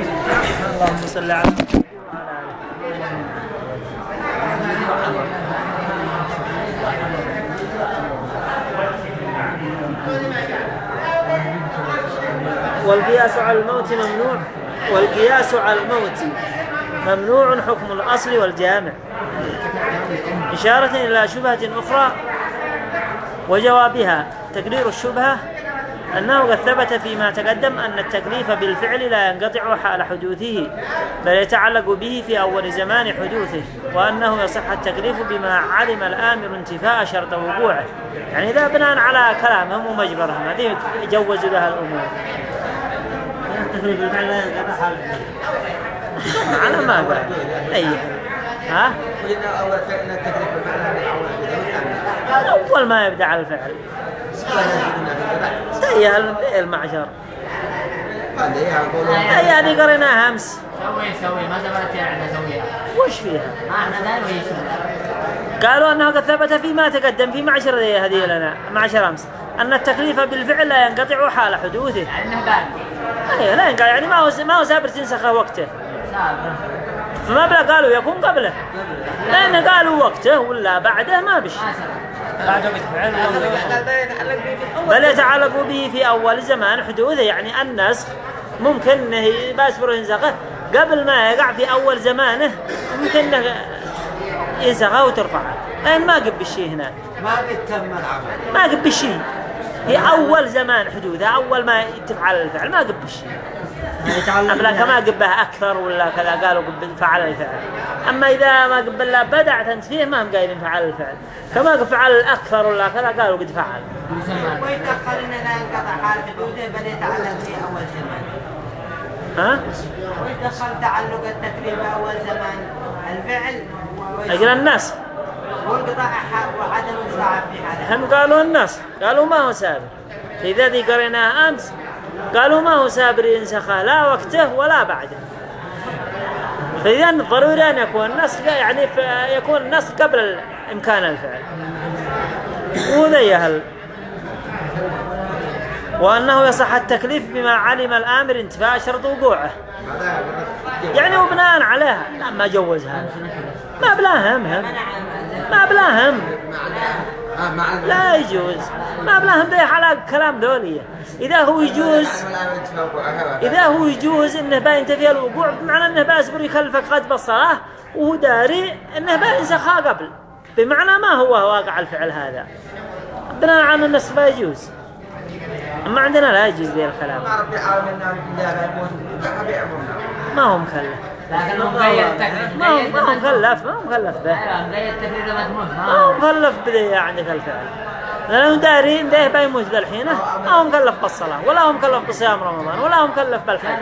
اللهم صل على والقياس على الموت ممنوع. والقياس على الموت ممنوع حكم الأصل والجامع. إشارة إلى شبهة أخرى وجوابها تقرير الشبهة أنه قد ثبت فيما تقدم أن التكليف بالفعل لا ينقطع حال حدوثه بل يتعلق به في أول زمان حدوثه وأنه يصح التكليف بما علم الآمر انتفاء شرط وقوعه. يعني إذا بناء على كلامهم ومجبرهم هذه يجوزوا لها الأمور. أنا ما قال أي. ها؟ أول ما يبدأ على الفعل. هي المعشر. هي هذه قريناها أمس. سوي سوي. ما زبرت يعني سويها وش فيها؟ ما إحنا يسوي قالوا أنه قد ثبت فيما تقدم في معشر هذه لنا. معشر أمس. أن التكليف بالفعل لا ينقطع حال حدوثه. يعني انه باقي أيوة لا ينقطع. يعني ما هو ما هو سابر تنسخه وقته. سابر. فما بلا قالوا يكون قبله. لأن قالوا وقته ولا بعده ما بش. ما بل يتعلق به في أول زمان حدوثه يعني النسخ ممكن إنه باسبر ينسخه قبل ما يقع في أول زمانه ممكن إنه ينسخه وترفعه. لأن ما قب الشيء هناك ما قد تم العمل. ما قب الشيء في أول زمان حدوثه أول ما تفعل الفعل ما قب الشيء أبلا كما قبه أكثر ولا كذا قالوا قب فعل الفعل. أما إذا ما قبل لا بدعت أنت فيه ما هم قايلين فعل الفعل. كما قب فعل الأكثر ولا كذا قالوا قد فعل. ويتأخر إن لا ينقطع حال حدوده بل يتعلق في أول زمان. ها؟ ويتأخر تعلق التكليف بأول زمان الفعل أجل الناس. وانقطاع ح- وعدم الساعة في حاله. هم قالوا الناس. قالوا ما هو سابر في ذي قريناها أمس قالوا ما هو سابر ينسخه لا وقته ولا بعده. فإذا ضروري أن يكون النسخ يعني يكون النسخ قبل إمكان الفعل. وذي هل وأنه يصح التكليف بما علم الآمر انتفاء شرط وقوعه يعني وبناء عليها. لا ما جوزها. ما بلا هم. هم ما بلا هم. لا يجوز. ما بلا هم ذي على كلام ذولية إذا هو يجوز إذا هو يجوز إنه باين تفي الوقوع بمعنى إنه باسبر يكلفك قد بالصلاة وهو داري إنه بينسخها قبل. بمعنى ما هو واقع الفعل هذا؟ بناء على النص ما يجوز. أما عندنا لا يجوز ذي الكلام. ما ما هو مكلف. لكن هو مقيد التكليف ما هو ما هو مكلف ما هو مكلف به أيوه التكليف تموت ما هو مكلف بذي عندك الفعل. لأنه داري ده بيموت ذا الحين ما هو مكلف بالصلاة ولا هو مكلف بصيام رمضان ولا هو مكلف كان بالحج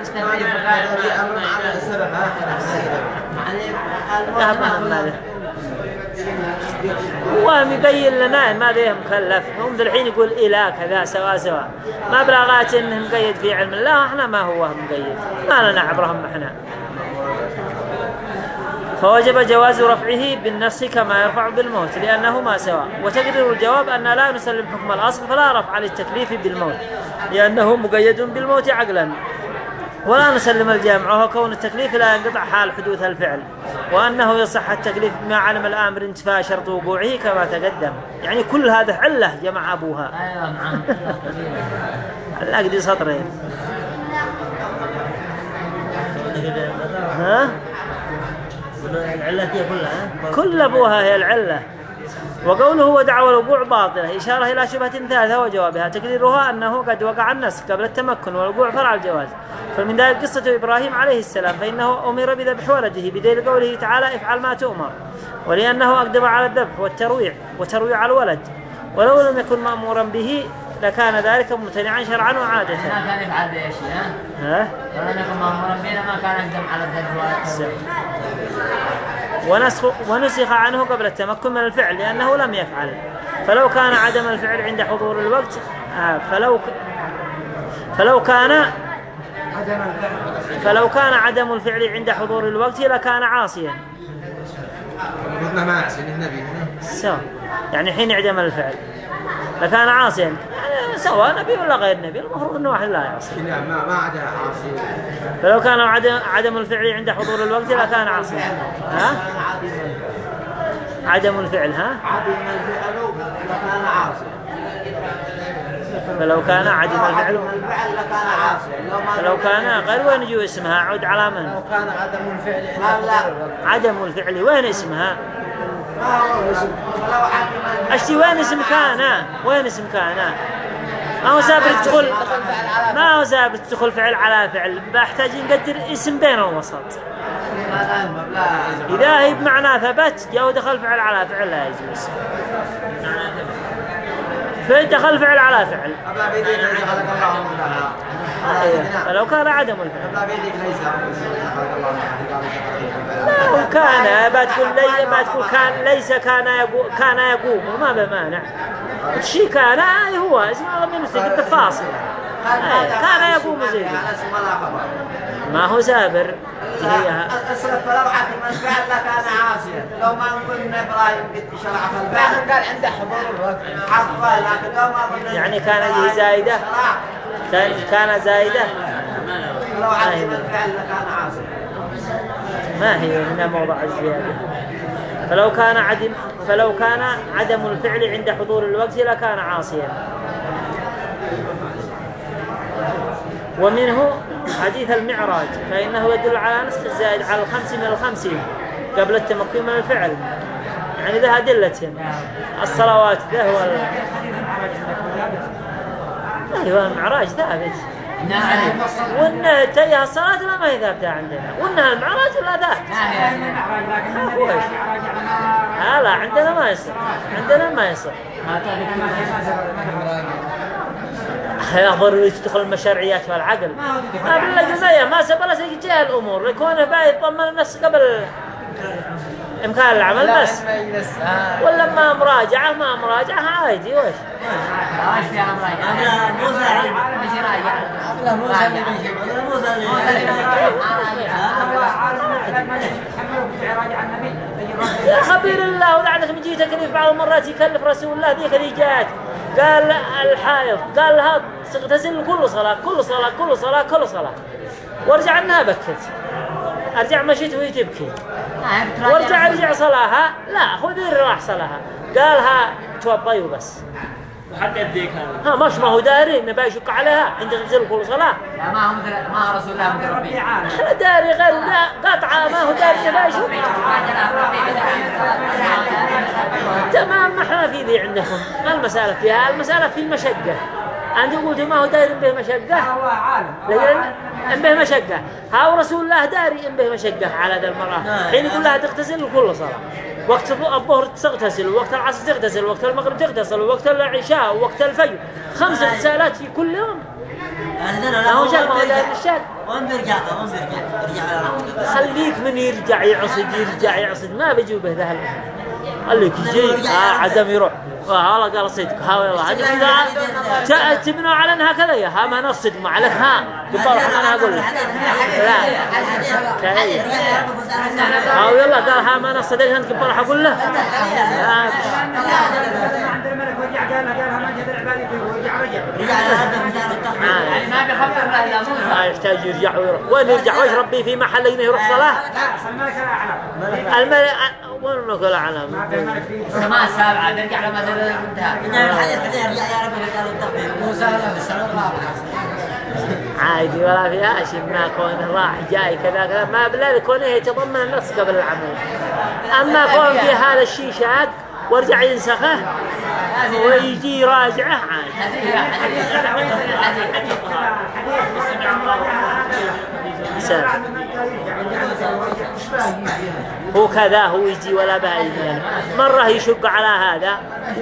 هو يبين لنا ما ذي مكلف هم ذا الحين يقول إله كذا سوا سوا. ما بلاغات إنه مقيد في علم الله إحنا ما هو مقيد ما لنا عبرهم إحنا. فوجب جواز رفعه بالنص كما يرفع بالموت لأنه ما سواء وتقرير الجواب أن لا نسلم حكم الأصل فلا رفع للتكليف بالموت لأنه مقيد بالموت عقلا. ولا نسلم الجامع وهو كون التكليف لا ينقطع حال حدوث الفعل وأنه يصح التكليف بما علم الآمر انتفاء شرط وقوعه كما تقدم. يعني كل هذا علة جمع أبوها. أيوه معاهم لا قد سطرين ها؟ كلها ها؟ كل أبوها هي العلة. وقوله ودعوى الوقوع باطلة إشارة إلى شبهة ثالثة وجوابها. تقريرها أنه قد وقع النسخ قبل التمكن والوقوع فرع الجواز. فمن ذلك قصة إبراهيم عليه السلام فإنه أمر بذبح ولده بدليل قوله تعالى افعل ما تؤمر ولأنه أقدم على الذبح والترويع وترويع الولد. ولو لم يكن مأمورا به لكان ذلك ممتنعا شرعا وعادة. ما كان يفعل الشيء ها؟ ها؟ لو لم يكن مأمورا بنا ما كان يقدم على الذنب ونسخ, ونسخ عنه قبل التمكن من الفعل لأنه لم يفعل. فلو كان عدم الفعل عند حضور الوقت آه فلو فلو كان فلو كان عدم الفعل عند حضور الوقت لكان عاصيا. مثل ما يحسن النبي سواء يعني حين يعدم الفعل. لكان عاصيا يعني سواء نبي ولا غير نبي المفروض إنه واحد لا يعصي. لا ما ما عدا عاصي. فلو كان عدم عدم الفعل عند حضور الوقت لكان عاصيا ها؟ عدم الفعل ها؟ عدم الفعل لكان عاصيا فلو كان عدم الفعل لكان عاصيا فلو كان غير وين يجوا اسمها؟ عود على من؟ لو كان عدم الفعل عدم الفعل وين اسمها؟ أشتي وين اسم كان؟ وين اسم كان؟ ما هو سابر تدخل ما هو سابر تدخل فعل على فعل. بحتاج نقدر اسم بين الوسط. إذا هي بمعنى ثبت جاء دخل فعل على فعل لا يجوز. فدخل فعل على فعل. فلو كان عدم الفعل. قبل بيديك ليس خلق الله منها لو كان بتقول لي بتقول كان ليس كان يقوم كان يقوم وما بمانع شيء كان آه هو اسمه من مسجد الفاصل آه، كان يقوم زي على اسم ولا خبر. ما هو سابر هي الاسلف فلو لكان عاصيا لو ما نقول إبراهيم قد شرع في قال عنده حضور. لكن لو ما يعني كان هي زايدة كان كان زايدة؟ لو عدم الفعل لكان ما هي هنا موضع الزيادة. فلو كان عدم فلو كان عدم الفعل عند حضور الوقت لكان عاصيا. ومنه حديث المعراج فإنه يدل على نسخ الزائد على الخمس من الخمسين قبل التمكن من الفعل. يعني ذا أدلة. الصلوات ذا هو ال... أيوة المعراج ثابت. وإن تيها الصلاة لا ما هي ثابتة عندنا. وإنها المعراج لا ثابت لا عندنا ما يصير. عندنا ما يصير. يا ضروري تدخل المشارعيات والعقل. ما بالله ما سبلا سيجيها الأمور. لكونه باي يطمن النفس قبل إمكان العمل بس. ولا ما مراجعة ما مراجعة عادي وش؟ مراجعة؟ اللي اللي يا خبير الله ولعنك من جهه تكليف بعض المرات يكلف رسول الله ذيك اللي جات قال الحائض قال لها تغتسل كل صلاة كل صلاة كل صلاة كل صلاة. وارجع عنها بكت. ارجع مشيت وهي تبكي وارجع ارجع صلاها لا خذي راح صلاها قالها توضي وبس وحق يديك هذا ها مش ما هو داري انه بيشق عليها عند تغتسل كل صلاة لا ما هو مثل ما هو رسول الله مثل ربي إحنا داري غير لا قطعة ما هو داري انه بيشق تمام ما إحنا في ذي عندكم ما المسألة فيها المسألة في المشقة أنت قلت ما هو داري به مشقة لكن إن به مشقة ها رسول الله داري إن به مشقة على ذا المرأة. حين يقول لها تغتسل كل صلاة. وقت الظهر تغتسل ووقت العصر تغتسل ووقت المغرب تغتسل ووقت العشاء ووقت الفجر. خمس اغتسالات في كل يوم. ما هو شك ما هو وين بيرجع وين بيرجع خليك من يرجع يعصد يرجع يعصد. ما بيجوا به ذا قال لك يجي آه عزم يروح. والله قال صدق. ها والله. ت- تبنوا على انها كذا. يا ها ما نصدق ما عليك ها. قبل أنا أقول لك. لا. ها يلا قال ها ما نصدق أنت قبل أقول له. لا. التخفيف آه. يعني ما بيخبر له الا موسى ما يحتاج يرجع ويروح. وين يرجع؟ وش ربي في محل إنه يروح صلاة؟ الملك وين الملك الأعلم؟ السماء السابعة بيرجع لما زال انتهى يرجع يا رب مثال التخفيف موسى السنة الرابعة عادي ولا فيها شيء ما كونه راح جاي كذا كذا. ما بلا كونه يتضمن النص قبل العمل. أما كون في هذا الشيء شاق وارجع ينسخه. ويجي سهل. هو كذا هو يجي ولا يعني. مرة يشق على هذا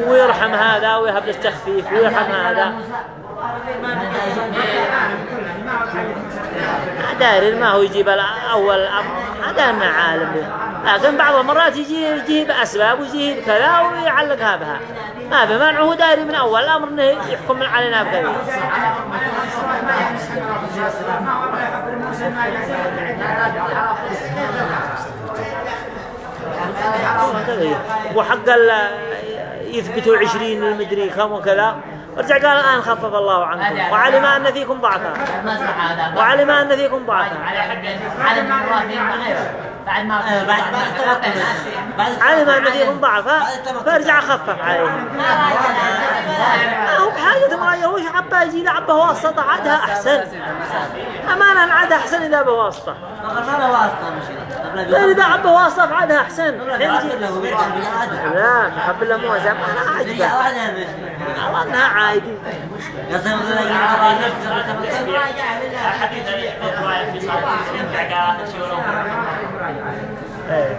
ويرحم هذا ويهب التخفيف ويرحم هذا داري ما هو يجيب الأ- أول أمر هذا أنه عالم لكن بعض المرات يجي يجيب أسباب ويجيب كذا ويعلقها بها ما بمنع هو داري من أول الأمر أنه يحكم علينا بكذا. كذا وحق يثبتوا عشرين المدري كم وكذا. ورجع قال الآن خفف الله عنكم. وعلم أن فيكم ضعفا. وعلم أن فيكم ضعفا. على حد على من غيره. بعد ما بعد ما اختلطوا بعد علم أن فيكم ضعفا فرجع خفف عليهم ما هو بحاجة ما يروش عبا يجي لعبة واسطة عادها أحسن. أمانة عادها أحسن إذا بواسطة. ما واسطة مشكلة لا إذا عبا واسطة ويرجع بالعادة لا محب الله مو زي ما يا مشكلة والله إنها عادي. على اللي الرواية في صحيح إيه.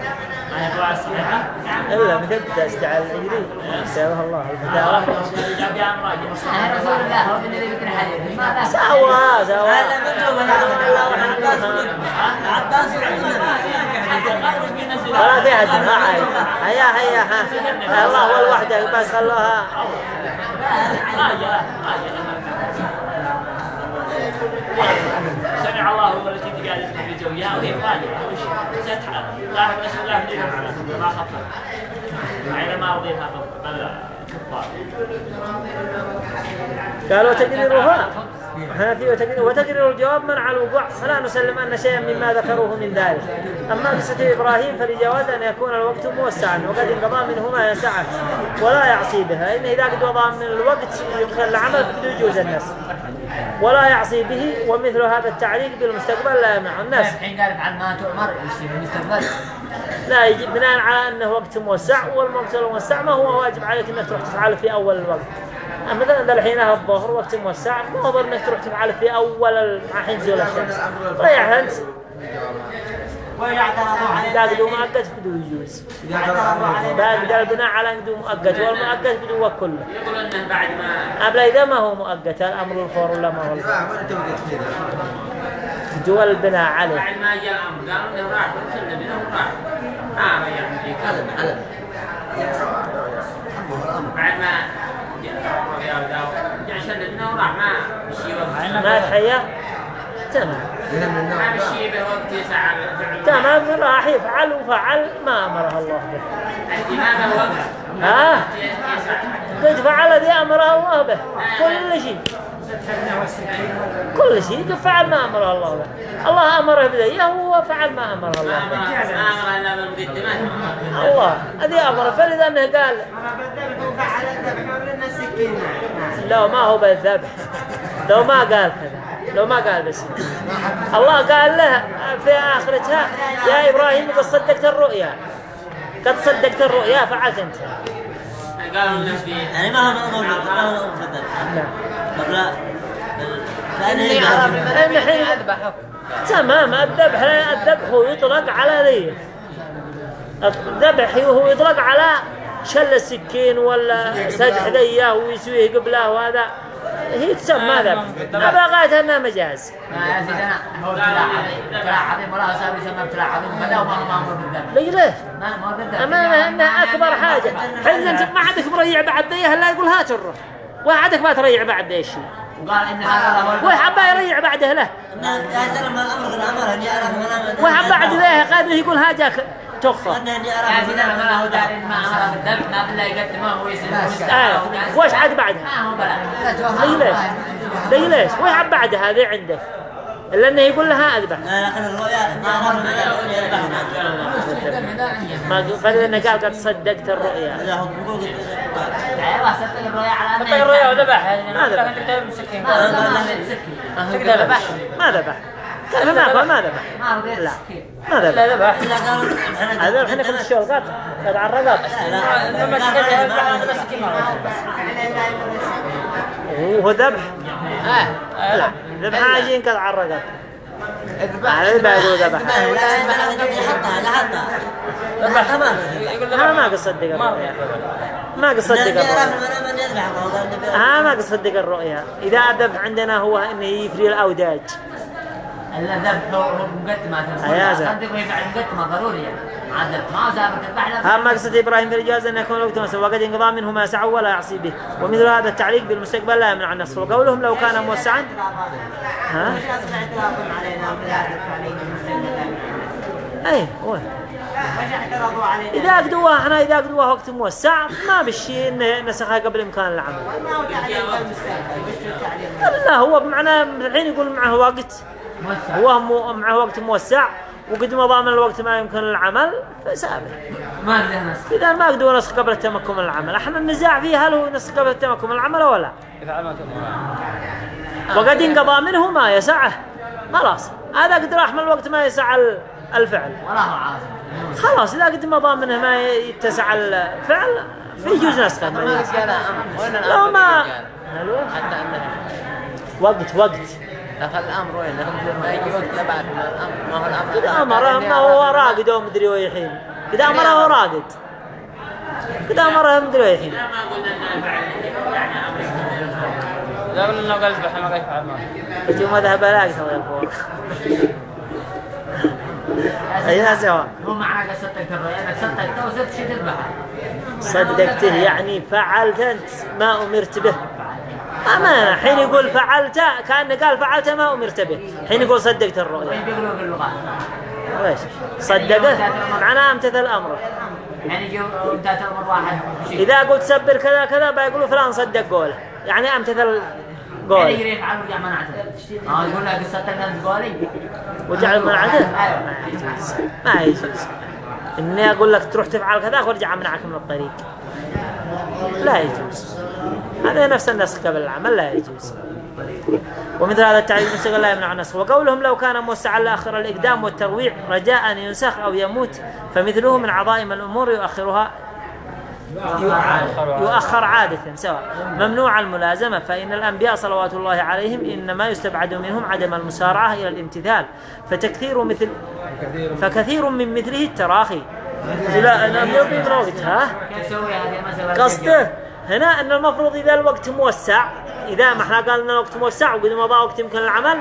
ما هي رواية صحيحة إلا مثبتة استعال العجلي سابها الله. الفتاوى رسول الله هو الذي يذكر حديث سوا سوا هذا مكتوب هذا عباس عباس ولا في أحد ما عايز هيا هيا ها. الله هو الوحدة بس خلوها. سمع الله هو التي تقال في جويا وهي راجعة لا رسول الله من ما خفف عين ما رضيها بل كفار قالوا تقريرها حنفي وتقرير وتقرير الجواب منع الوقوع فلا نسلم أن شيئا مما ذكروه من ذلك. أما قصة إبراهيم فلجواز أن يكون الوقت موسعا. وقد انقضى منه ما يسعه ولا يعصي بها. إن إذا قد وضع من الوقت يمكن العمل بيجوز النسل ولا يعصي به ومثل هذا التعليق بالمستقبل لا يمنع الناس. الحين قال بعد ما تؤمر يصير المستقبل؟ لا يجي بناء على أنه وقت موسع والوقت الموسع ما هو واجب عليك إنك تروح تفعله في أول الوقت. مثلا ذا الحين الظهر وقت موسع ما ضروري انك تروح تفعله في أول مع حين تزول الشمس ريح أنت. لا قدو مؤقت بدو يجوز. بعد قال بناء على قدو مؤقت والمؤقت بدو كله. يقول انه بعد ما قبل إذا ما هو مؤقت الامر الفور ولا ما هو دول البناء عليه. بعد ما جاء الامر قالوا انه راح وسلم انه راح ما رجع في كذا بعد ما جاء الامر يا وداو جاء ما مشي تمام تمام راح يفعل وفعل ما امره الله به الإمامة وقت ها قد فعل ذي امره الله به كل شيء كل شيء فعل ما امره الله به الله امره بذي هو فعل ما امره ما الله ما أمر إلا بالمقدمات الله هذه امره فلذا انه قال لو ما هو بالذبح لو ما قال كذا لو ما قال بس الله قال له في آخرتها يا إبراهيم قد صدقت الرؤيا قد صدقت الرؤيا فعلت أنت يعني ما هو مأمور ما هو بالذبح نعم بمن إن الحين أذبحه تمام الذبح الذبح يطلق على ذي الذبح هو يطلق على شل السكين ولا سدح ذيه ويسويه قبله وهذا هي تسمى ذبح ما بغيت انها مجاز ما يا سيدنا هو ابتلاع عظيم ابتلاع عظيم ولا صار يسمى ابتلاع عظيم هو مأمور بالذبح ليش؟ ما هو بالذبح أمانة إنها أكبر حاجة حين ما عندك مريع بعد ذيه إلا يقول هات الروح وعدك ما تريع بعد ذي الشيء وقال هذا هو وحبا يريع بعده له وحبا بعد ذيه قادر يقول هاجاك تخفى سيدنا ما له دار ما ما بالله يقدمه ويسلم آه. وش عاد بعدها؟ ما هو بلا ليش ليش؟ ليش ليش؟ وحب بعد هذه عندك إلا أنه يقول لها أذبح ما قال إنه قال قد صدقت الرؤيا أيوه صدق الرؤيا على طيب الرؤيا وذبح ما ذبح ما ذبح ما ما ما ذبح ما هو لا ما ذبح لا ذبح هذا الحين في يذبح هذا مسكين وهو ذبح آه لا ذبح عاجين قد عرقت اذبح هذا بعده ذبح حطها لا حطها ذبح تمام يقول ها ما ذبح قصدق ما قصدق الرؤيا ها ما قصدق الرؤيا إذا الذبح عندنا هو إنه يفري الأوداج الذبح مقدمة. مقدمة الذبح لا أما قصة إبراهيم في الجواز أن يكون الوقت مسوى وقد انقضى منه ما سعوا ولا يعصي به. ومثل هذا التعليق بالمستقبل لا يمنع النصر. وقولهم لو كان موسعا. ها؟ اي هو وش اعترضوا عليه؟ إذا قدوها إحنا إذا قدوها وقت موسع ما بالشيء إنه نسخها قبل إمكان العمل؟ لا هو بمعنى الحين يقول معه وقت. موسع. هو مو معه وقت موسع وقد مضى من الوقت ما يمكن العمل فسابه. ما نسخ إذا ما قدوا نسخ قبل التمكن من العمل إحنا النزاع فيه هل هو نسخ قبل التمكن من العمل ولا لا؟ يفعل ما تؤمر وقد انقضى منه ما يسعه. خلاص. هذا قد راح من الوقت ما يسع ال- الفعل. ولا هو عازم خلاص. إذا قد مضى منه ما يتسع الفعل فيجوز نسخة. ما قال لو ما. حتى وقت وقت. دخل الأمر وين ما يجي وقت لا بعد من الأمر ما هو الأمر قد أمره ما هو راقد ومدري ويحين قد أمره هو راقد. قد أمره مدري ويحين لا ما قلنا انه يعني لا قلنا انه قال اذبح ما قال يفعل ما. يجي ما ذهب لاقي سوى فوق أي سوا هو معنا صدقت الرؤيا صدقته وصرت شي تذبحها صدقته يعني فعلت أنت ما أمرت به. أما حين يقول فعلت كانه قال فعلت ما أمرت به. حين يقول صدقت الرؤيا. باللغة؟ ليش صدقه؟ معناه أمتثل امره يعني واحد. إذا قلت سبر كذا كذا بيقولوا فلان صدق قوله. يعني أمتثل يعني قوله يجري يفعل ورجع منعته آه يقول لك قصتك انت قولي. وجعل منعته أيوه. ما يجوز. إني أقول لك تروح تفعل كذا وارجع امنعك من الطريق. لا يجوز. هذا نفس النسخ قبل العمل لا يجوز. ومثل هذا التعليم المستقل لا يمنع النسخ. وقولهم لو كان موسعا لاخر الإقدام والترويع رجاء أن ينسخ أو يموت فمثله من عظائم الأمور يؤخرها يؤخر عادة سواء ممنوع الملازمة فإن الأنبياء صلوات الله عليهم إنما يستبعد منهم عدم المسارعة إلى الامتثال. فتكثير مثل فكثير من مثله التراخي. لا أنا الوقت ها؟ قصده؟ هنا أن المفروض إذا الوقت موسع إذا ما إحنا قال أن الوقت موسع وقد مضى وقت يمكن العمل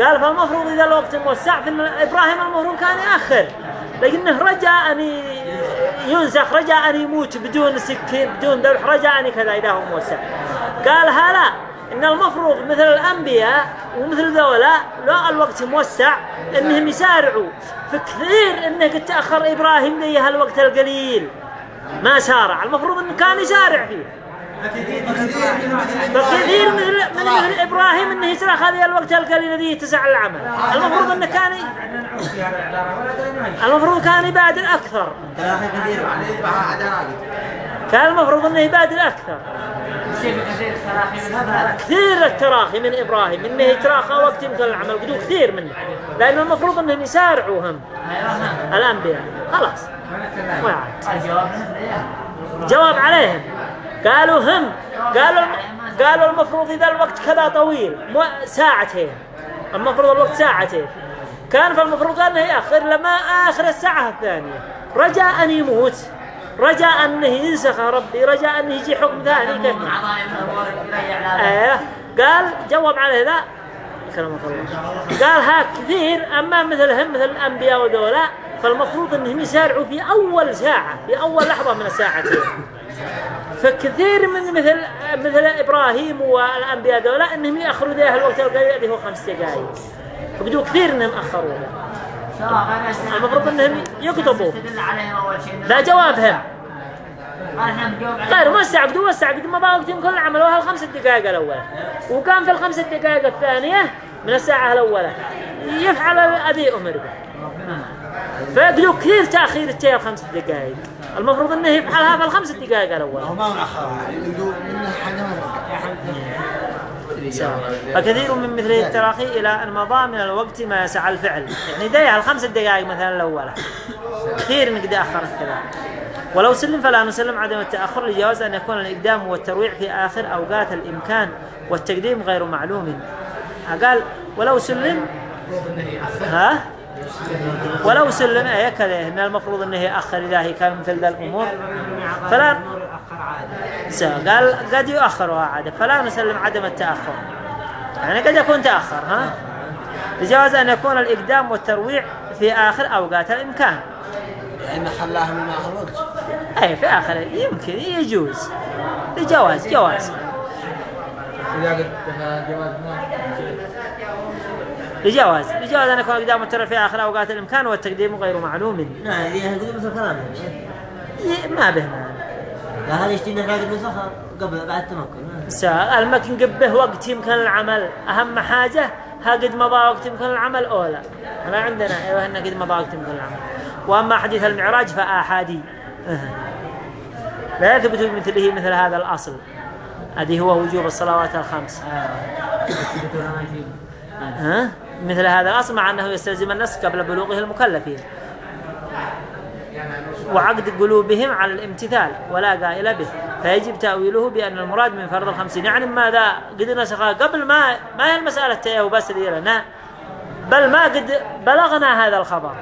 قال فالمفروض إذا الوقت موسع فإن إبراهيم المفروض كان يأخر. لكنه رجاء أن ينسخ رجاء أن يموت بدون سكين بدون ذبح رجاء أن كذا إذا هو موسع. قال هلا إن المفروض مثل الأنبياء ومثل ذولا لو الوقت موسع إنهم يسارعوا. فكثير إنه قد تأخر إبراهيم لي هالوقت القليل. ما سارع. المفروض انه كان يسارع فيه. فكثير من من إبراهيم إنه يسرق هذه الوقت القليل الذي يتسع العمل. المفروض إنه كان المفروض كان يبادر أكثر. كان المفروض إنه يبادر أكثر. كثير التراخي من إبراهيم. إنه يتراخى وقت يمكن العمل. قدو كثير منه. لأن المفروض إنهم يسارعوا هم. الأنبياء. خلاص. ما؟ جواب عليهم. قالوا هم قالوا قالوا المفروض إذا الوقت كذا طويل ساعتين. المفروض الوقت ساعتين. كان فالمفروض أنه يأخر لما آخر الساعة الثانية. رجاء أن يموت. رجاء أنه ينسخ ربي. رجاء أنه يجي حكم ثاني كيف قال جواب عليه ذا الله. قال ها كثير أما مثلهم مثل الأنبياء وذولا فالمفروض أنهم يسارعوا في أول ساعة في أول لحظة من الساعتين فكثير من مثل مثل إبراهيم والأنبياء ذولا أنهم يأخروا ذا الوقت القليل اللي هو خمس دقائق فبدوا كثير أنهم أخروه المفروض أنهم يكتبوا. لا جوابهم. غير وسع قد وسع قد ما بقى وقت يمكن عملوها الخمس دقائق الأولى وكان في الخمس دقائق الثانية من الساعة الأولى. يفعل الذي أمر به فيقدروا كثير تأخير التي الخمس دقائق المفروض أنه يفعلها في الخمس دقائق الأولى هو ما فكثير من مثله التراخي إلى أن مضى من الوقت ما يسعى الفعل. يعني ديها الخمس دقائق مثلا الأولى كثير نقدر أخر كذا ولو سلم فلا نسلم عدم التأخر. لجواز أن يكون الإقدام والترويع في آخر أوقات الإمكان والتقديم غير معلوم. قال ولو سلم ها؟ ولو سلم أي كذا إن المفروض أنه يأخر إذا هي كان مثل ذا الأمور. فلا قال قد يؤخرها عادة فلا نسلم عدم التأخر. يعني قد يكون تأخر ها؟ لجواز أن يكون الإقدام والترويع في آخر أوقات الإمكان. يعني خلاها من آخر وقت. أي في آخر يمكن يجوز. لجواز جواز إذا قد جواز ما لجواز لجواز أن يكون أقدام متر في آخر أوقات الإمكان والتقديم غير معلوم. نعم هذه كلامه ي- ما به معنى لا هذا يشتي نحن نسخة قبل بعد التمكن سا- المكن قبه وقت يمكن العمل. أهم حاجة ها قد مضى وقت يمكن العمل أو لا ما عندنا أيوة إنه قد مضى وقت يمكن العمل. وأما حديث المعراج فآحادي. لا يثبت بمثله مثل هذا الأصل. هذه هو وجوب الصلوات الخمس. ها؟ مثل هذا الأصل مع أنه يستلزم النص قبل بلوغه المكلفين. وعقد قلوبهم على الامتثال ولا قائل به. فيجب تأويله بأن المراد من فرض الخمسين يعني ماذا قد نسخها قبل ما ما هي المسألة تيه بس ذي لنا بل ما قد بلغنا هذا الخبر.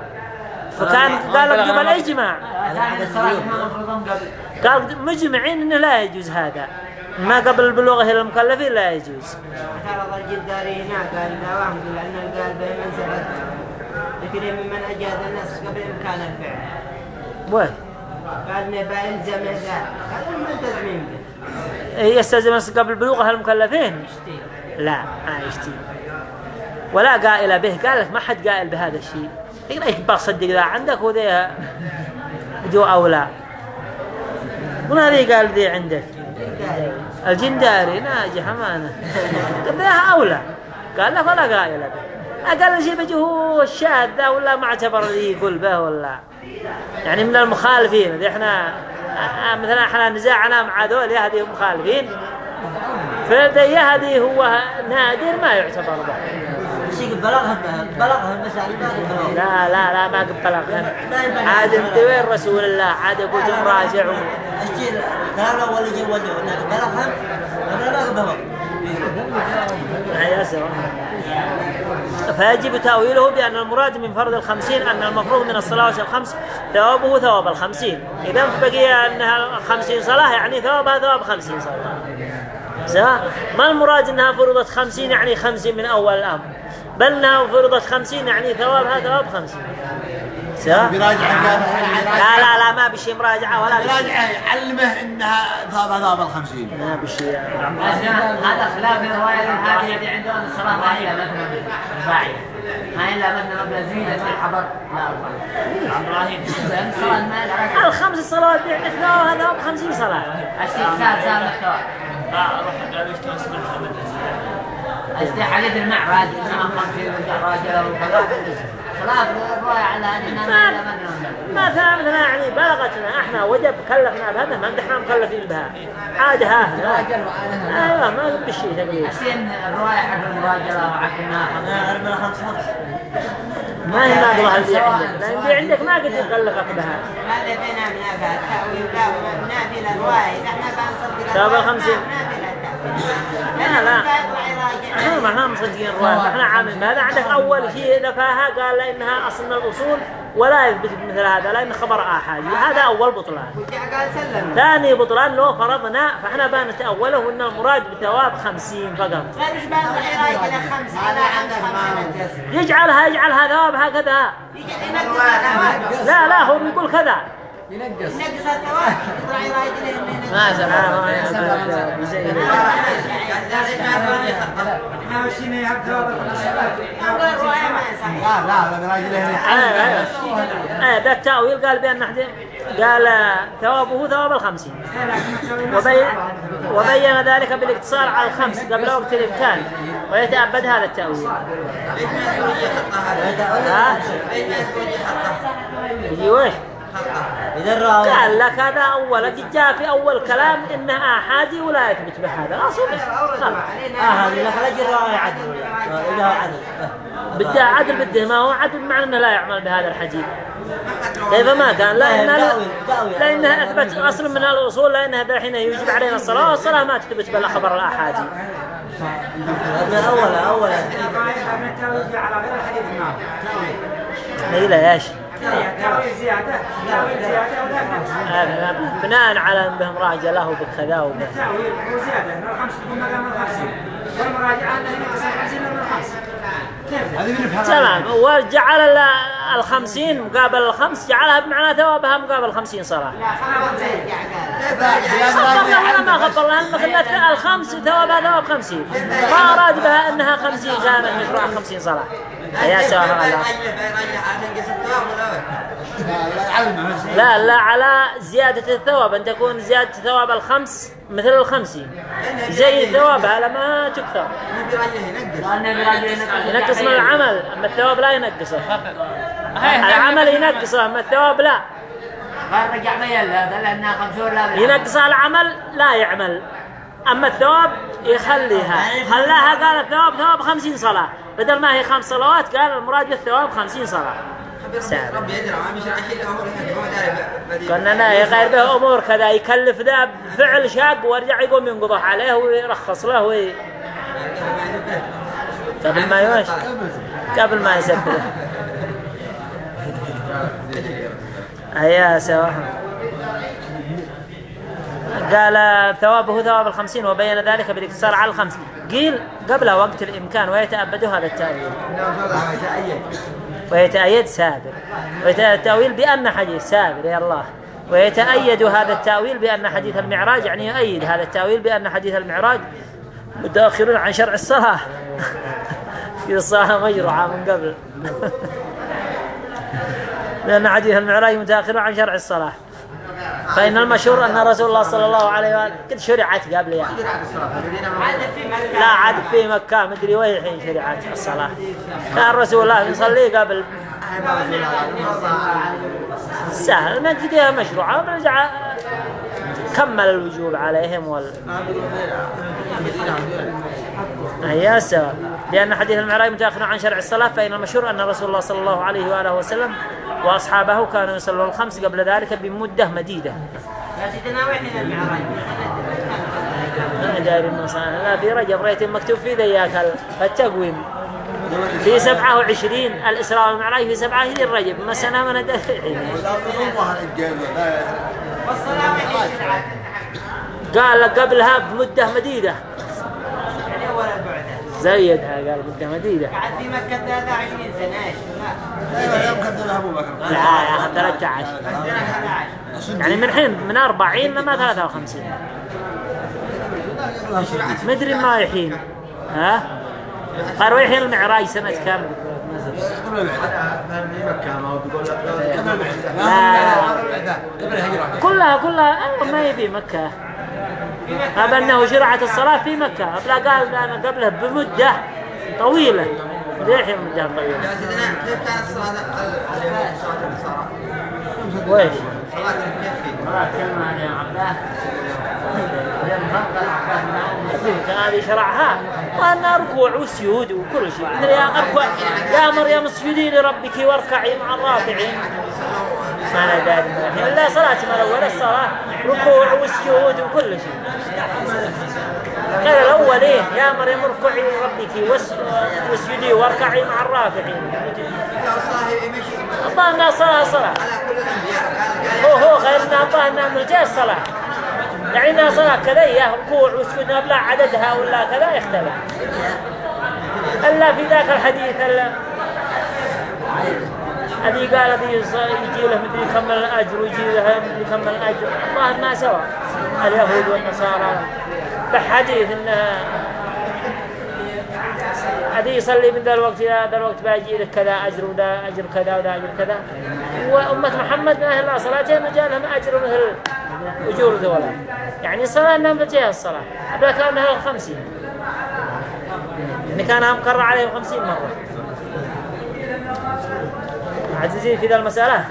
فكان قال قبل إجماع هذه الصلاة ما مفروض قبل قال مجمعين إنه لا يجوز هذا. ما قبل بلوغه إلى المكلفين لا يجوز. اعترض الجداري هنا قال لا واحد لأن بين من سبب لكن ممن أجاز النص قبل إمكان الفعل. وين؟ قال نبا يلزم ذا هذا ملتزمين به؟ يستلزم النص قبل بلوغه المكلفين لا ما يشتي ولا قائل به قال لك ما حد قائل بهذا الشيء. إيش بصدق ذا عندك وذي جو أو لا من هذه قال ذي عندك؟ الجنداري ناجح امانه قال ذا اولى قال له فلا قائل به أقل شيء بيجي هو الشاذ ذا ولا ما اعتبر ذي يقول به ولا؟ يعني من المخالفين ذي إحنا آه، مثلا إحنا نزاعنا مع ذول هذه مخالفين. فذي هذه هو نادر ما يعتبر به يبلغها لا لا لا ما قد بلغ عاد أنت وين رسول الله؟ عاد قلت مراجع الأول يجي وجهه. إنك بلغها أنا يا سلام. فيجب تأويله بأن المراد من فرض الخمسين أن المفروض من الصلوات الخمس ثوابه ثواب الخمسين. إذا بقي أنها خمسين صلاة يعني ثوابها ثواب خمسين صلاة؟ ما المراد أنها فرضت خمسين يعني خمسين من أول الأمر؟ بل أنها فرضت خمسين يعني ثوابها ثواب خمسين. لا لا لا ما بشي مراجعة ولا بشي. بيراجع يعلمه إنها ثواب ثواب الخمسين. ما بشي. هذا خلاف الرواية هذه اللي عندهم أن الصلاة ما هي مثلا رباعية ما هي إلا مثلا مبنى زينة في الحضر. لا الخمس صلوات ثواب خمسين صلاة. أشتي سال سال محتوى لا روح يشتغل اسم محمد أشتي حديث المعراج إنما خمسين والمعراج له كذا خلاف الرواية على أننا ما مثلا يعني بلغتنا إحنا وجب كلفنا بهذا ما إحنا مكلفين بها. عاد ها أيوه ما بالشيء تقريبا أشتي إن الرواية حق المراجعة وحق خمس ما هي ناقضة اللي عندك لأن اللي عندك ما قد يكلفك بها. هذا بينا من هذا التأويل لا نافل الرواية إذا إحنا بنصدق الرواية، الخمسين. لا، لا. إحنا ما إحنا مصدقين الرواية إحنا عامل هذا عندك أول شيء نفاها قال لانها أصل من الأصول ولا يثبت مثل هذا لأن خبر احادي هذا أول بطلان. ورجع قال سلم. ثاني بطلان لو فرضنا فإحنا بنتأوله ان المراد بثواب خمسين فقط. يجعلها يجعلها ثواب هكذا. لا لا هو بيقول كذا. ينقص الثواب يطلع لهم ما لا لا أيوه أيوه أيوه ده التأويل قال بأن نحن قال ثوابه ثواب الخمسين وبين وبين ذلك بالاقتصار على الخمس قبل وقت الإمكان ويتأبد هذا التأويل ها؟ يجي وش؟ إذا الراوي قال لك هذا أول جاء في أول كلام إنها أحادي ولا يثبت بهذا أصل خلاص آه هذه لك لا يجي الراوي عدل إذا هو عدل بده عدل بده ما هو عدل بمعنى انه لا يعمل بهذا الحديث كيف ما كان لا إنها لانها اثبت اصل من الاصول لانها الحين يجب علينا الصلاه والصلاه ما تثبت بلا خبر الاحادي من أول أول قيل إيش؟ تأويل بناء على ان بهم راجع له بكذا وبه من الخمس مقام الخمسين الخمسين من من تمام. وجعل ال- الخمسين مقابل الخمس جعلها بمعنى ثوابها مقابل خمسين صلاة خبر ما خبر له المخلة الخمس ثوابها ثواب خمسين. ما أراد بها أنها خمسين كانت مشروعة خمسين صلاة يا سواء الله لا لا على زيادة الثواب. أن تكون زيادة ثواب الخمس مثل الخمسين زي الثواب على ما تكثر. ينقص من العمل أما الثواب لا ينقصه. العمل ينقصه أما الثواب لا. رجع خمسون. ينقصها العمل لا يعمل. أما الثواب يخليها. خلاها قال الثواب ثواب خمسين صلاة. بدل ما هي خمس صلوات قال المراد بالثواب خمسين صلاة. ربي ما هو كنا لا يغير به أمور كذا يكلف ذا بفعل شاق ويرجع يقوم ينقضح عليه ويرخص له وي... قبل ما يوش قبل ما يسبله هيا سوا قال ثوابه ثواب الخمسين وبين ذلك بالاقتصار على الخمس. قيل قبل وقت الإمكان ويتأبد هذا التأويل. ويتأيد سابر. ويتأيد التأويل بأن حديث سابر يا الله. ويتأيد هذا التأويل بأن حديث المعراج يعني يؤيد هذا التأويل بأن حديث المعراج متأخر عن شرع الصلاة. في الصلاة مجروعة من قبل. لأن حديث المعراج متأخر عن شرع الصلاة. فإن المشهور أن رسول الله صلى الله عليه وآله قد شرعت قبل يعني. عاد في مكة. لا عاد في مكة. مدري وين الحين شرعت الصلاة. كان رسول الله يصلي قبل. سهل. ما تديها مشروعة. ورجع كمل الوجوب عليهم وال هيا سوا لأن حديث المعراج متأخر عن شرع الصلاة فإن المشهور أن رسول الله صلى الله عليه وآله وسلم وأصحابه كانوا يصلون الخمس قبل ذلك بمدة مديدة يا أنا داري ما صار لا في رجب رأيت مكتوب في ذياك التقويم في سبعة وعشرين الإسراء والمعراج في سبعة وعشرين رجب ما سنة من قال قبلها بمدة مديدة يعني زيدها قال مدة مديدة قعد في مكة 23 سنة إيش لا أيوه يوم قدمها أبو بكر. لا يا أخي 13 عندنا 11 يعني من حين من 40 لما 53 مدري ما يحين. ها؟ قالوا يحين المعراج سنة كم؟ قبل البعثة لا. كلها كلها أيوة ما يبي مكة. أنه شرعت الصلاة في مكة. لا قال أنا قبله بمدة طويلة. ليش مدة طويلة؟ كيف كانت الصلاة صلاة النصارى؟ ويش؟ صلاة؟ كلمة يا عباس. هذه شرعها. وأن ركوع وسجود وكل شيء. يا أركع. يا مريم اسجدي لربك واركعي مع الراكعين ما الحين لا صلاة ما الصلاة ركوع وسجود وكل شيء. غير الأولين يا مريم اركعي لربك واس- واسجدي واركعي مع يمشي الله أنها صلاة صلاة. قال هو هو غير أنها الله أنها من الجهة الصلاة يعني أنها صلاة كذا ركوع وسجود بلا عددها ولا كذا يختلف. إلا في ذاك الحديث ال- الذي قال الذي يجي له مدري كم الأجر ويجي له مدري كم الأجر. الله ما سوا اليهود والنصارى. بحديث أنه هذه يصلي من ذا الوقت إلى ذا الوقت باجي لك كذا أجر وذا أجر كذا وذا أجر كذا. وأمة محمد ما الله صلاتهم جاء لهم أجر مثل أجور ذولا. يعني صلاة أنهم لجيها الصلاة. قبل كانها خمسين. يعني كانها مقرر عليهم خمسين مرة. عزيزين في ذا المسألة؟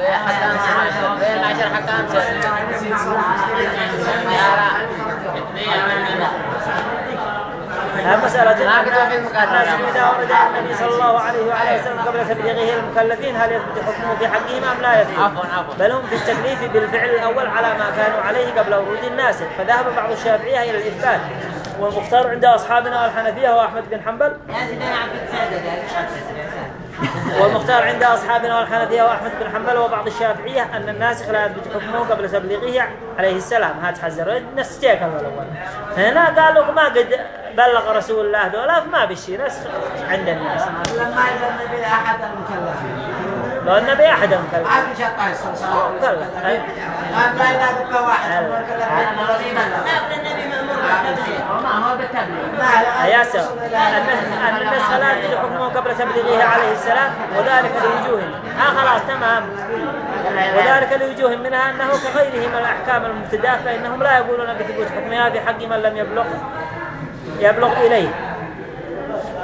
بين مسألة. الناس إذا ورد عن النبي صلى الله عليه وعلى وسلم قبل تبليغه المكلفين هل يثبت حكمه في حقهم أم لا يثبت؟ عفوا عفوا. بل هم في التكليف بالفعل الأول على ما كانوا عليه قبل ورود الناس. فذهب بعض الشافعية إلى الإثبات. والمختار عند أصحابنا والحنفية وأحمد بن حنبل. والمختار عند أصحابنا والحنفية وأحمد بن حنبل وبعض الشافعية أن الناسخ لا يثبت حكمه قبل تبليغه عليه السلام هات حزر نفس الأول هنا قالوا ما قد بلغ رسول الله ذولا ما بشي نسخ عند الناس لما إذا النبي أحد المكلفين لو النبي أحد صلى الله عليه وسلم مكلف. ما الا بك واحد لا. يا النسخ لا يجوز حكمه قبل تبليغه عليه السلام وذلك لوجوه آه خلاص تمام. وذلك لوجوه منها أنه كغيره من الأحكام المبتدأة فإنهم لا يقولون بثبوت حكمها في حق من لم يبلغ يبلغ إليه.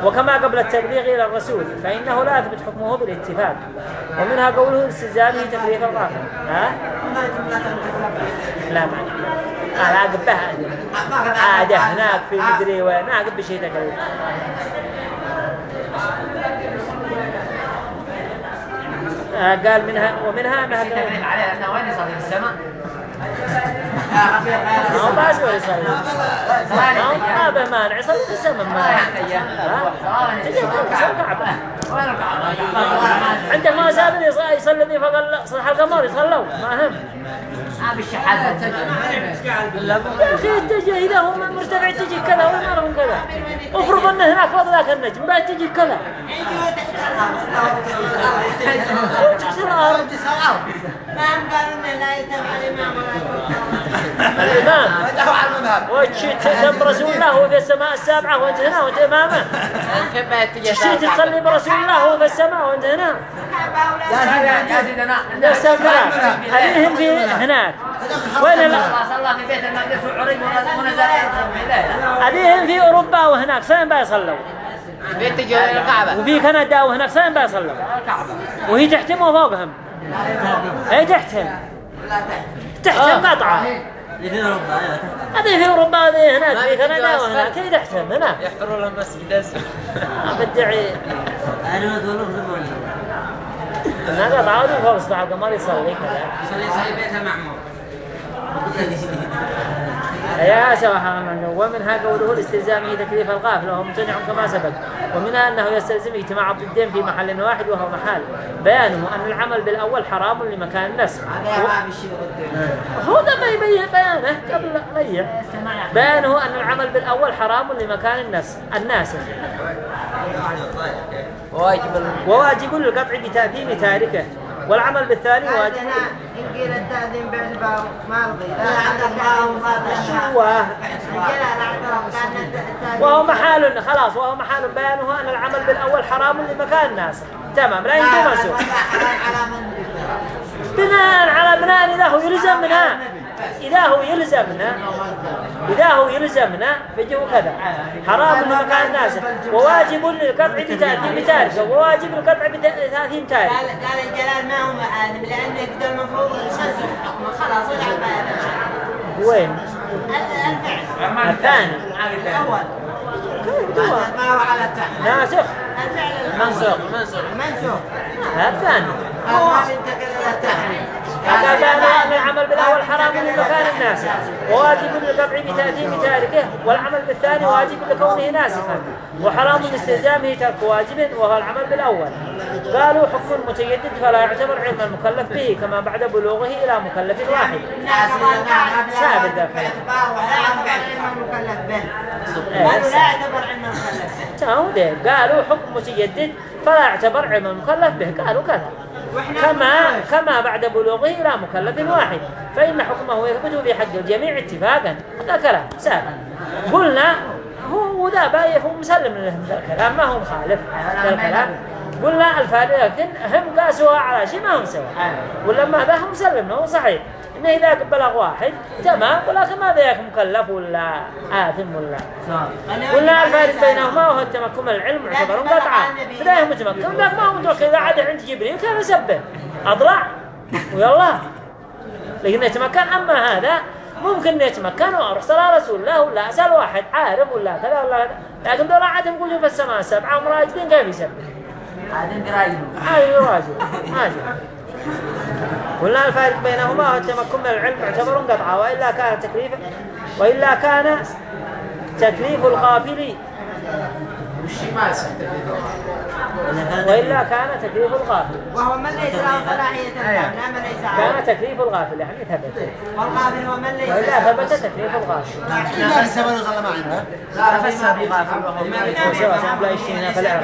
وكما قبل التبليغ إلى الرسول فإنه لا يثبت حكمه بالاتفاق. ومنها قوله استلزامه تكليف الغافل ها؟ لا ما أنا أقبها عادة هناك في مدري وين. أقب شيء آه، قال منها ومنها أنها التكليف عليه لأنه وين في السماء؟ ما يصلي ما السماء ما ما تجي يصلي ال- سطح القمر يصلوا ما هم يا أخي اتجه اذا هم مرتفع تجي كذا ولا ما لهم كذا افرض ان هناك فوق ذاك النجم بعد تجي كذا الأرض ما لا يتبع الإمام. له على المذهب. وش جنب رسول الله وهو في السماء السابعة وأنت هنا وأنت يتجه تشتي تصلي برسول الله وهو في السماء وأنت هنا. يا سيدنا نفس الكلام. هذه في هناك. وين الله. صلى في بيت المقدس وعرج ونزل هذه في أوروبا وهناك. فين بيصلوا وفي كندا وهناك. فين بيصلوا الكعبة. وهي تحتهم وفوقهم. هي تحتهم تحتهم قطعة اللي في اوروبا أيوه هذه في أوروبا هذه هناك ما في كندا وهناك. هي تحتهم هناك يحفروا لهم أزرق ما بدعي أنا أقول لهم هناك قطعة وفي فوق سطح القمر يصلي كذا. يصلي يصلي بيت المعمور يا سواء ومنها قوله لاستلزامه تكليف الغافل وهو ممتنع كما سبق ومنها أنه يستلزم اجتماع الضدين في محل واحد وهو محال بيانه أن العمل بالأول حرام لمكان النسخ هذا ما بشيء قدام هو ده ما يبين بيانه قبل ريح بيانه أن العمل بالأول حرام لمكان النسخ الناسخ واجب ال- وواجب القطع بتأثيم تاركه والعمل بالثاني واجب إن قيل التأذين باعتبار ماضي لا كان التأذين وهو محال خلاص وهو محال بيانه أن العمل بالأول حرام لمكان الناسخ تمام لا من بناء على بناء إذا هو يلزمنا إذا هو يلزمنا إذا هو يلزمنا فجه كذا. حرام لمكان الناس وواجب للقطع بتأثيم تاركه وواجب القطع بتأثيم تاركه قال قال الجلال ما هو معالم لأن يقدر المفروض يسلسل. حكمه خلاص وين؟ الفعل. الثاني الأول. ما هو على التحت ناسخ منسوخ منسوخ. منسوخ. الثاني. هو انت التحت قال بأن العمل بالأول حرام لمكان الناس وواجب للقطع بتأثيم تاركه والعمل بالثاني واجب لكونه ناسخا. وحرام لاستلزامه ترك واجب وهو العمل بالأول. قالوا حكم متجدد فلا يعتبر علم المكلف به كما بعد بلوغه إلى مكلف واحد. ثابت ذاك. باعتبار لا يعتبر علم المكلف به. قالوا لا يعتبر علم المكلف به. هو ده قالوا حكم متجدد فلا يعتبر علم المكلف به. قالوا كذا. كما كما بعد بلوغه إلى مكلف واحد. فإن حكمه يثبت في حق الجميع اتفاقا. هذا كلام سهل قلنا هو ذا باي هو مسلم. ذا الكلام ما هو مخالف. الكلام. قلنا الفارق لكن هم قاسوها على شيء ما هم سوا. ولما ذا هم مسلم له صحيح. إنه إذا بلغ واحد تمام. ولكن ما ذاك مكلف ولا آثم ولا؟ قلنا الفارق بينهما وهو التمكن العلم معتبر قطعا فلا هو متمكن. ذاك ما هو متمكن إذا عاد عند جبريل كيف يسبه اضلع ويلا. لكن يتمكن. أما هذا ممكن يتمكن وأرسل رسول الله ولا أسأل واحد عارف ولا كذا ولا كذا. لكن دول عاد يقولوا في السماء السبعه ومراجدين كيف يسبه عاد قرايب هذا يواجه ماجه قلنا الفارق بينهما هو التمكن من العلم معتبر قطعا وإلا كان تكليف وإلا كان تكليف الغافل والا كان تكليف الغافل وهو من ليس له صلاحية لا من ليس كان تكليف الغافل يعني ثبت والغافل هو من ليس والا ثبت تكليف الغافل لا ما عنده لا فسر الغافل وهو في الاعراب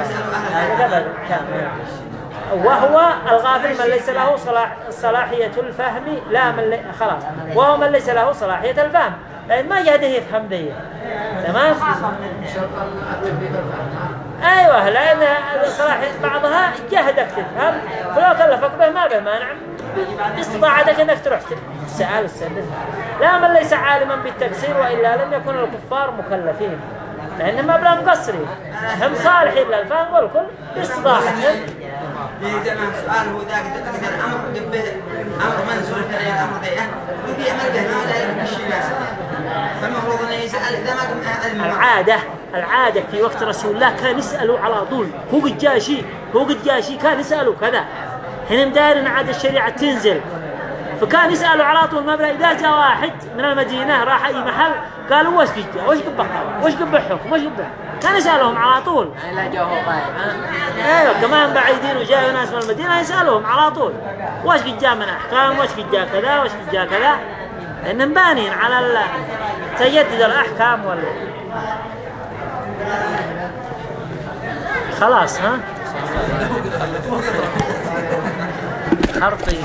هذا ثبت كامل وهو الغافل من ليس له صلاح صلاحية الفهم لا من لي... خلاص وهو من ليس له صلاحية الفهم لأن ما جهده يفهم ذي تمام؟ أيوة لأن صلاحية بعضها جهدك تفهم. فلو كلفك به ما به مانع. استطاعتك أنك تروح تسأل السبب لا من ليس عالما بالتفسير وإلا لم يكن الكفار مكلفين. لأنهم ما بلا مقصرين هم صالحين للفهم والكل باستطاعتهم. سؤال هو ذاك تقدر أمر به أمر منزول في الامر ذي وفي عمل به ما لا الشيء فالمفروض انه يسأل إذا ما علم. العادة العادة في وقت رسول الله كان يسألوا على طول. هو قد جاء شيء هو قد جاء شيء كان يسألوا كذا. حين مدارن عاد الشريعة تنزل. فكان يسألوا على طول ما بلا إذا جاء واحد من المدينة راح أي محل قالوا وش قد جاء؟ وش قد بحر وش قد بحكم؟ وش قد كان يسألهم على طول. يعني لا جو هو طيب أيوه كمان بعيدين وجاءوا ناس من المدينة يسألوهم على طول. وش قد جاء من أحكام؟ وش قد جاء كذا؟ وش قد جاء كذا؟ لأنهم بانين على تجدد الأحكام وال خلاص ها؟ خرطي